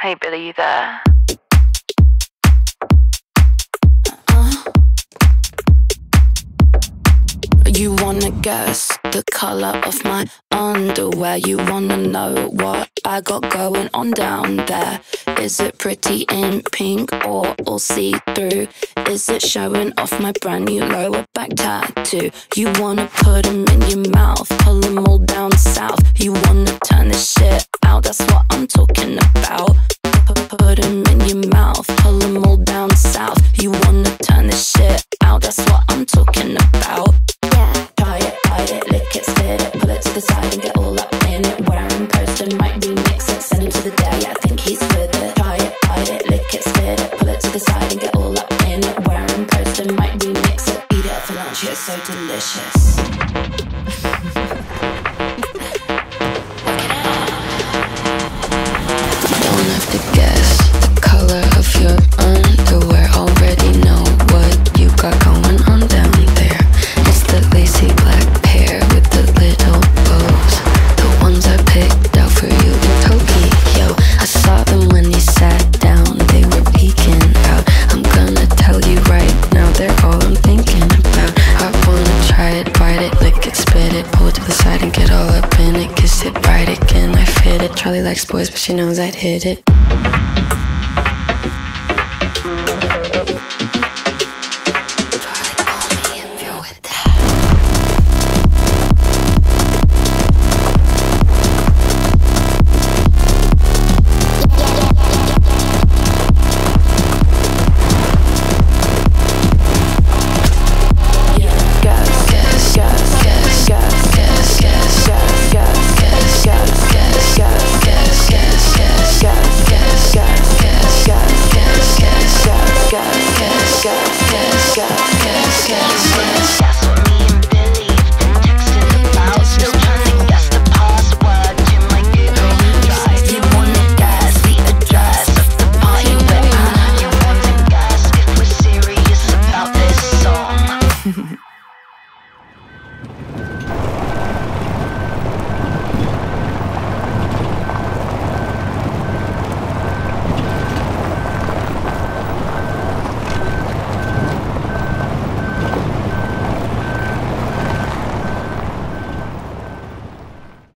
Hey Billy, you there? Uh-huh. You wanna guess the color of my underwear? You wanna know what I got going on down there? Is it pretty in pink or all see through? Is it showing off my brand new lower back tattoo? You wanna put them in your mouth, pull them and get all up in it. Poster, might remix it, send to the day, I think he's with it. Try it, bite it, lick it, spit it, it to the side and get all up in it. Might remix it, eat it for lunch, it's so delicious. Thinking about. I wanna try it, bite it, lick it, spit it, pull it to the side and get all up in it. Kiss it, ride it, can I fit it? Charlie likes boys, but she knows I'd hit it.